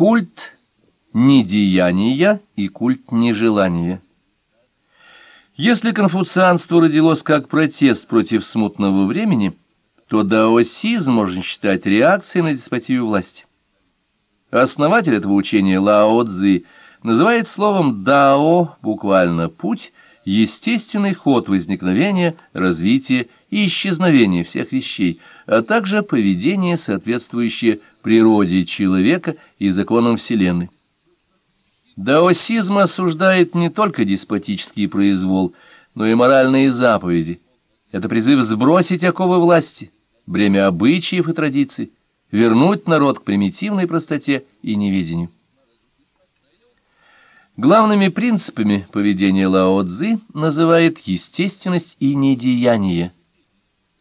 Культ недеяния и культ нежелания. Если конфуцианство родилось как протест против смутного времени, то даосизм можно считать реакцией на деспотию власти. Основатель этого учения Лао Цзи называет словом «дао» буквально «путь», естественный ход возникновения, развития и исчезновения всех вещей, а также поведение, соответствующее природе человека и законам Вселенной. Даосизм осуждает не только деспотический произвол, но и моральные заповеди. Это призыв сбросить оковы власти, бремя обычаев и традиций, вернуть народ к примитивной простоте и неведению. Главными принципами поведения Лао Цзы называет естественность и недеяние.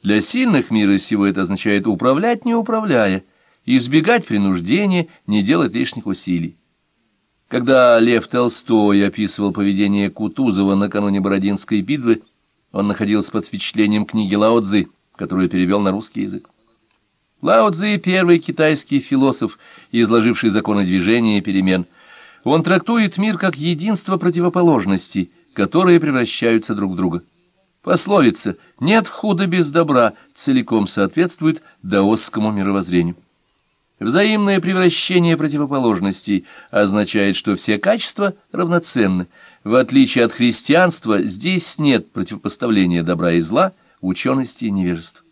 Для сильных мира сего это означает управлять, не управляя, избегать принуждения, не делать лишних усилий. Когда Лев Толстой описывал поведение Кутузова накануне Бородинской битвы, он находился под впечатлением книги Лао Цзы, которую перевел на русский язык. Лао Цзы — первый китайский философ, изложивший законы движения и перемен. Он трактует мир как единство противоположностей, которые превращаются друг в друга. Пословица «нет худа без добра» целиком соответствует даосскому мировоззрению. Взаимное превращение противоположностей означает, что все качества равноценны. В отличие от христианства, здесь нет противопоставления добра и зла, учености и невежества.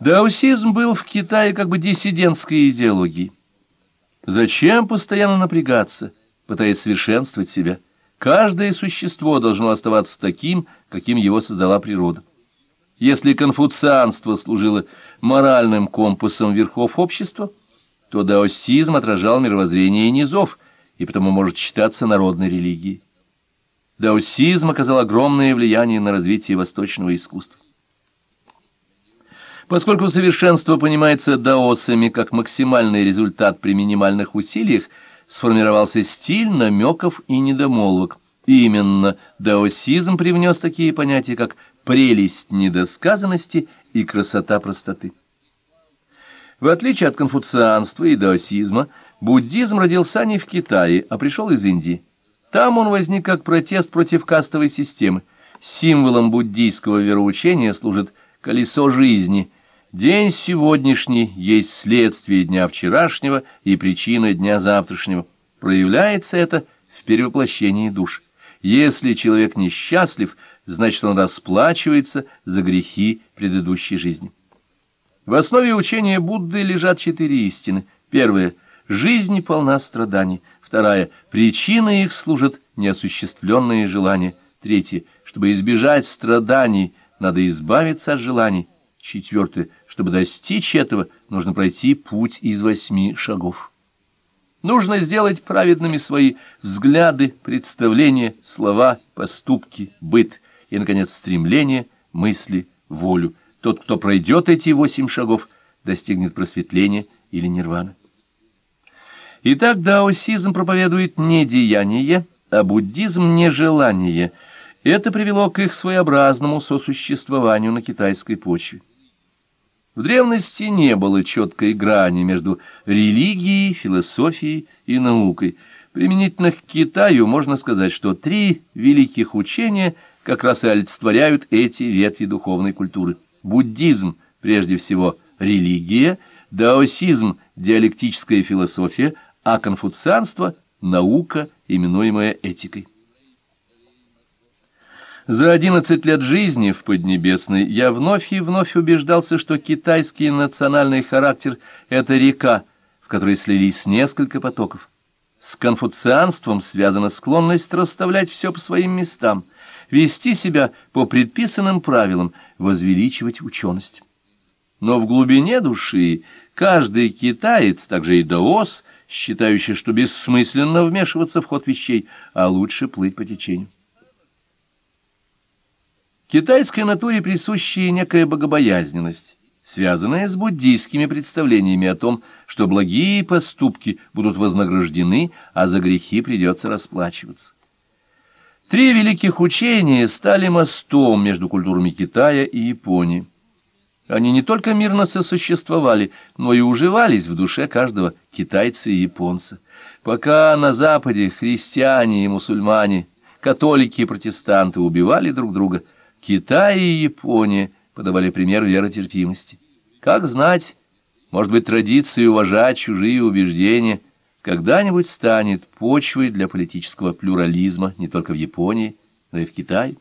Даосизм был в Китае как бы диссидентской идеологией. Зачем постоянно напрягаться, пытаясь совершенствовать себя? Каждое существо должно оставаться таким, каким его создала природа. Если конфуцианство служило моральным компасом верхов общества, то даосизм отражал мировоззрение низов и потому может считаться народной религией. Даосизм оказал огромное влияние на развитие восточного искусства. Поскольку совершенство понимается даосами как максимальный результат при минимальных усилиях, сформировался стиль намеков и недомолвок. Именно даосизм привнес такие понятия, как прелесть недосказанности и красота простоты. В отличие от конфуцианства и даосизма, буддизм родился не в Китае, а пришел из Индии. Там он возник как протест против кастовой системы. Символом буддийского вероучения служит колесо жизни. День сегодняшний есть следствие дня вчерашнего и причина дня завтрашнего. Проявляется это в перевоплощении душ. Если человек несчастлив, значит он расплачивается за грехи предыдущей жизни. В основе учения Будды лежат четыре истины. Первая – жизнь полна страданий. Вторая – причина их служат неосуществленные желания. Третья – чтобы избежать страданий, надо избавиться от желаний. Четвертое – чтобы достичь этого, нужно пройти путь из восьми шагов. Нужно сделать праведными свои взгляды, представления, слова, поступки, быт и, наконец, стремление, мысли, волю. Тот, кто пройдет эти восемь шагов, достигнет просветления или нирваны. Итак, даосизм проповедует не деяние, а буддизм – не желание. Это привело к их своеобразному сосуществованию на китайской почве. В древности не было четкой грани между религией, философией и наукой. Применительно к Китаю можно сказать, что три великих учения как раз и олицетворяют эти ветви духовной культуры. Буддизм, прежде всего, религия, даосизм – диалектическая философия, а конфуцианство – наука, именуемая этикой. За одиннадцать лет жизни в Поднебесной я вновь и вновь убеждался, что китайский национальный характер — это река, в которой слились несколько потоков. С конфуцианством связана склонность расставлять все по своим местам, вести себя по предписанным правилам, возвеличивать ученость. Но в глубине души каждый китаец, также и даос, считающий, что бессмысленно вмешиваться в ход вещей, а лучше плыть по течению. Китайской натуре присущая некая богобоязненность, связанная с буддийскими представлениями о том, что благие поступки будут вознаграждены, а за грехи придется расплачиваться. Три великих учения стали мостом между культурами Китая и Японии. Они не только мирно сосуществовали, но и уживались в душе каждого китайца и японца. Пока на Западе христиане и мусульмане, католики и протестанты убивали друг друга, Китай и Япония подавали пример веротерпимости. Как знать, может быть, традиция уважать чужие убеждения когда-нибудь станет почвой для политического плюрализма не только в Японии, но и в Китае.